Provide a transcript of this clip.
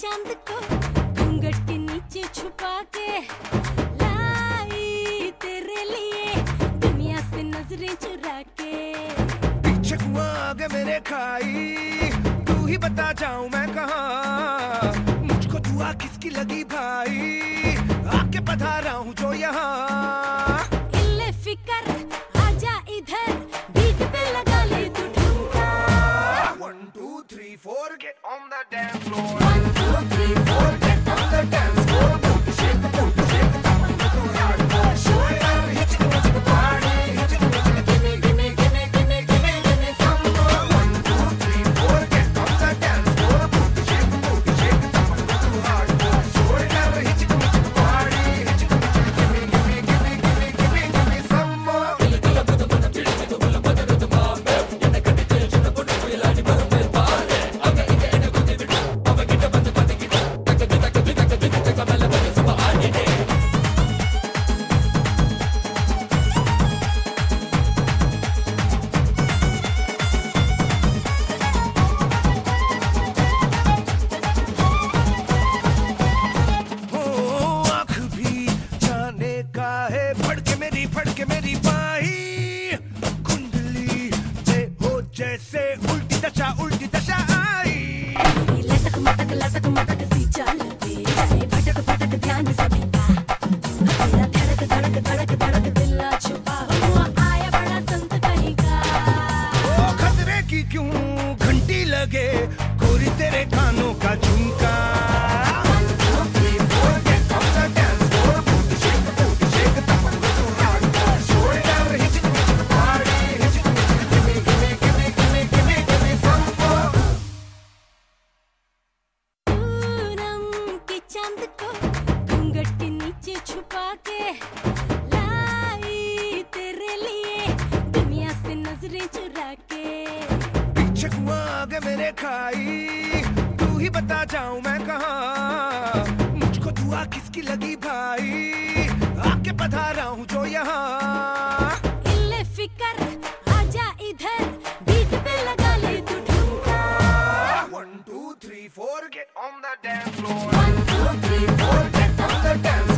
चाँद को घूंघट के नीचे छुपा के लाई तेरे लिए दुनिया से नज़रें चुरा के। पीछे कुआँ आगे मेरे खाई तू ही बता जाऊँ मैं कहा। मुझको दुआ किसकी लगी भाई आके पधारा हूँ जो यहाँ। इल्ले फिकर आजा इधर बीट पे लगा ले तू ठुमका One, two, three, four, get on the dance floor. उल्टी क्यों घंटी लगे? गोरी तेरे कानों का झुमका। मेरे खाई तू ही बता जाऊँ मैं कहा। मुझको दुआ किसकी लगी भाई आके पधारा हूँ जो यहाँ। फिकर आजा इधर बीट पे लगा ले तू ठुमका one two three four get on the dance floor one two three four get on the dance